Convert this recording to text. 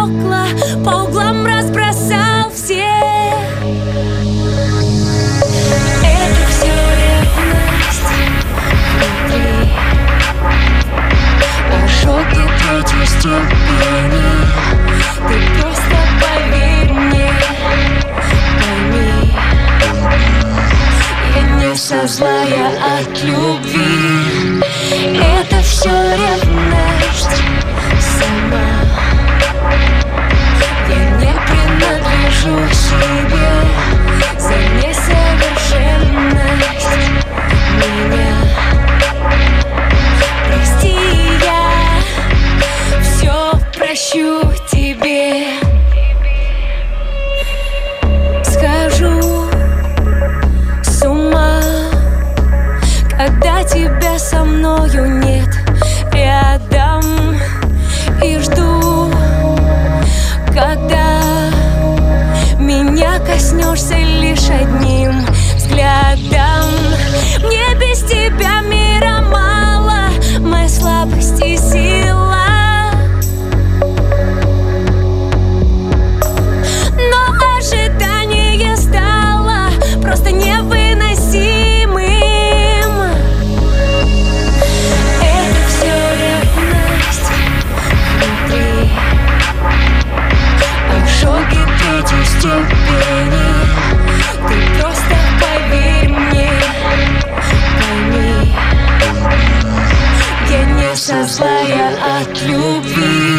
стекла по углам разбросал все. Это все ревность. Внутри Ожоги третьей степени. Ты просто поверь мне, Я не вся злая от любви. Это все ревность Да тебя со мною нет рядом И жду, когда меня коснешься лишь одним взглядом Мне без тебя со злая от любви.